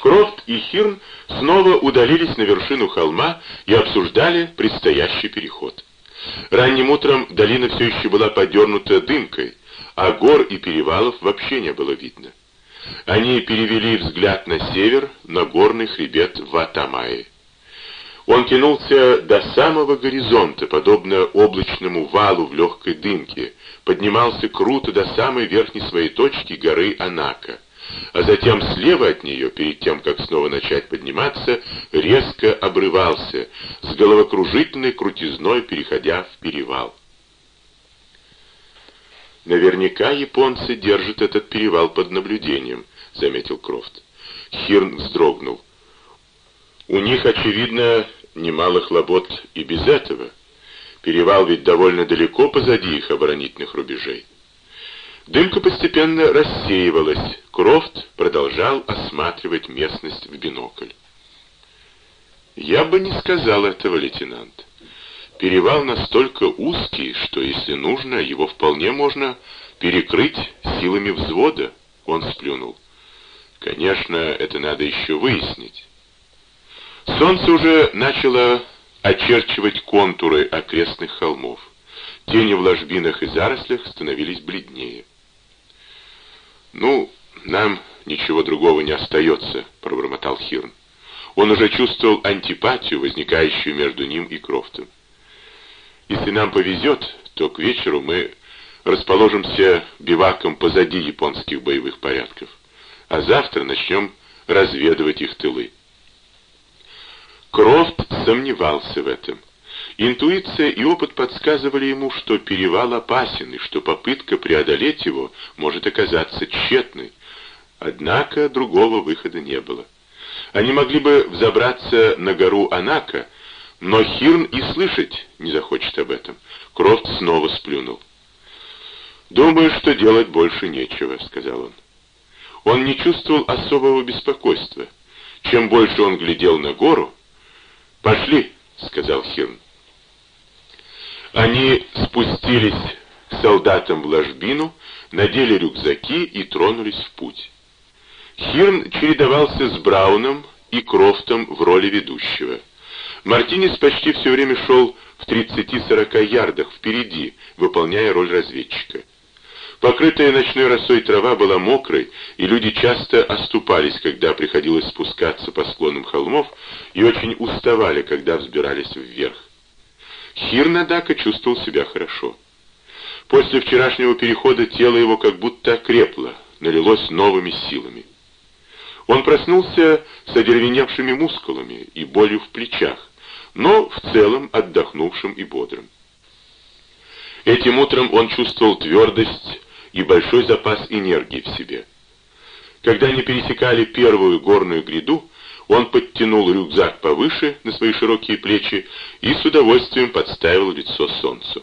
Крофт и Хирн снова удалились на вершину холма и обсуждали предстоящий переход. Ранним утром долина все еще была подернута дымкой, а гор и перевалов вообще не было видно. Они перевели взгляд на север, на горный хребет Ватамаи. Он тянулся до самого горизонта, подобно облачному валу в легкой дымке, поднимался круто до самой верхней своей точки горы Анака, а затем слева от нее, перед тем, как снова начать подниматься, резко обрывался, с головокружительной крутизной переходя в перевал. «Наверняка японцы держат этот перевал под наблюдением», — заметил Крофт. Хирн вздрогнул. «У них, очевидно, немало хлопот и без этого. Перевал ведь довольно далеко позади их оборонительных рубежей». Дымка постепенно рассеивалась. Крофт продолжал осматривать местность в бинокль. «Я бы не сказал этого, лейтенант. Перевал настолько узкий, что, если нужно, его вполне можно перекрыть силами взвода. Он сплюнул. Конечно, это надо еще выяснить. Солнце уже начало очерчивать контуры окрестных холмов. Тени в ложбинах и зарослях становились бледнее. «Ну, нам ничего другого не остается», — пробормотал Хирн. Он уже чувствовал антипатию, возникающую между ним и Крофтом. Если нам повезет, то к вечеру мы расположимся биваком позади японских боевых порядков, а завтра начнем разведывать их тылы. Крофт сомневался в этом. Интуиция и опыт подсказывали ему, что перевал опасен и что попытка преодолеть его может оказаться тщетной. Однако другого выхода не было. Они могли бы взобраться на гору Анака, но Хирн и слышать не захочет об этом. Крофт снова сплюнул. «Думаю, что делать больше нечего», — сказал он. Он не чувствовал особого беспокойства. Чем больше он глядел на гору... «Пошли», — сказал Хирн. Они спустились к солдатам в ложбину, надели рюкзаки и тронулись в путь. Хирн чередовался с Брауном и Крофтом в роли ведущего — Мартинес почти все время шел в 30-40 ярдах впереди, выполняя роль разведчика. Покрытая ночной росой трава была мокрой, и люди часто оступались, когда приходилось спускаться по склонам холмов, и очень уставали, когда взбирались вверх. Хирнадака чувствовал себя хорошо. После вчерашнего перехода тело его как будто окрепло, налилось новыми силами. Он проснулся с одеревеневшими мускулами и болью в плечах, но в целом отдохнувшим и бодрым. Этим утром он чувствовал твердость и большой запас энергии в себе. Когда они пересекали первую горную гряду, он подтянул рюкзак повыше на свои широкие плечи и с удовольствием подставил лицо солнцу.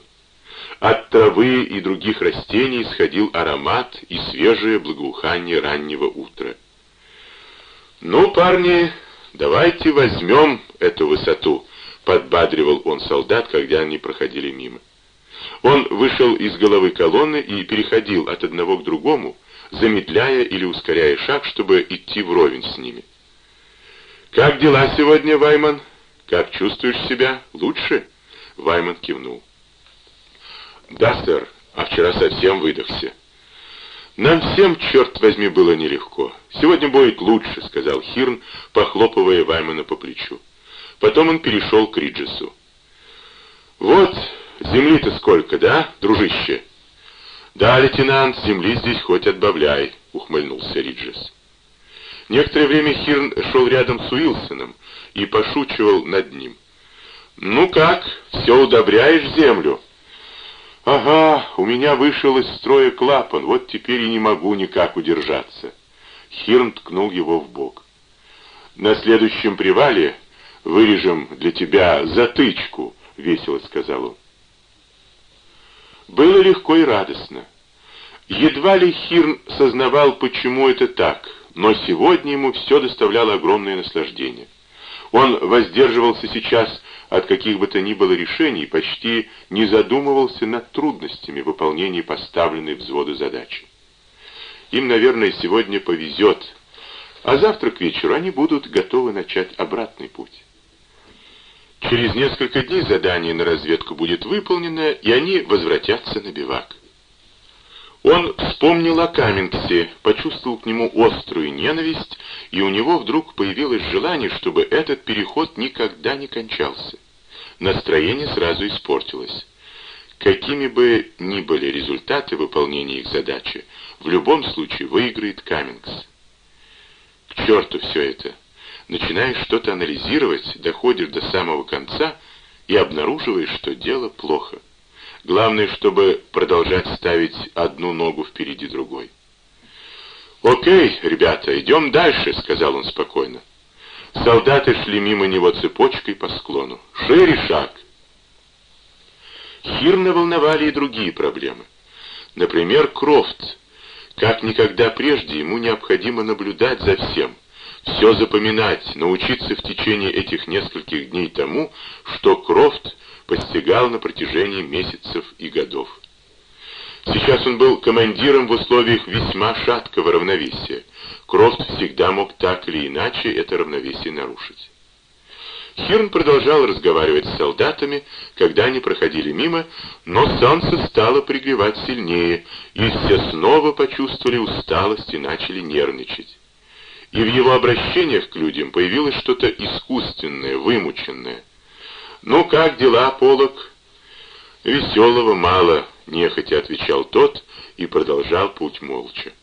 От травы и других растений исходил аромат и свежее благоухание раннего утра. «Ну, парни, давайте возьмем эту высоту», подбадривал он солдат, когда они проходили мимо. Он вышел из головы колонны и переходил от одного к другому, замедляя или ускоряя шаг, чтобы идти вровень с ними. «Как дела сегодня, Вайман? Как чувствуешь себя? Лучше?» Вайман кивнул. «Да, сэр, а вчера совсем выдохся». «Нам всем, черт возьми, было нелегко. Сегодня будет лучше», — сказал Хирн, похлопывая Ваймана по плечу. Потом он перешел к Риджесу. «Вот, земли-то сколько, да, дружище?» «Да, лейтенант, земли здесь хоть отбавляй», — ухмыльнулся Риджес. Некоторое время Хирн шел рядом с Уилсоном и пошучивал над ним. «Ну как, все удобряешь землю?» «Ага, у меня вышел из строя клапан, вот теперь и не могу никак удержаться». Хирн ткнул его в бок. «На следующем привале вырежем для тебя затычку», — весело сказал он. Было легко и радостно. Едва ли Хирн сознавал, почему это так, но сегодня ему все доставляло огромное наслаждение. Он воздерживался сейчас от каких бы то ни было решений, почти не задумывался над трудностями выполнения поставленной взвода задачи. Им, наверное, сегодня повезет. а завтра к вечеру они будут готовы начать обратный путь. Через несколько дней задание на разведку будет выполнено, и они возвратятся на бивак. Он вспомнил о Каменксе, почувствовал к нему острую ненависть, и у него вдруг появилось желание, чтобы этот переход никогда не кончался. Настроение сразу испортилось. Какими бы ни были результаты выполнения их задачи, в любом случае выиграет Каменкс. К черту все это. Начинаешь что-то анализировать, доходишь до самого конца и обнаруживаешь, что дело плохо. Главное, чтобы продолжать ставить одну ногу впереди другой. «Окей, ребята, идем дальше», — сказал он спокойно. Солдаты шли мимо него цепочкой по склону. «Шире шаг!» Хирна волновали и другие проблемы. Например, Крофт. Как никогда прежде ему необходимо наблюдать за всем, все запоминать, научиться в течение этих нескольких дней тому, что Крофт постигал на протяжении месяцев и годов. Сейчас он был командиром в условиях весьма шаткого равновесия. Крофт всегда мог так или иначе это равновесие нарушить. Хирн продолжал разговаривать с солдатами, когда они проходили мимо, но солнце стало пригревать сильнее, и все снова почувствовали усталость и начали нервничать. И в его обращениях к людям появилось что-то искусственное, вымученное. «Ну как дела, Полок?» «Веселого мало», — нехотя отвечал тот и продолжал путь молча.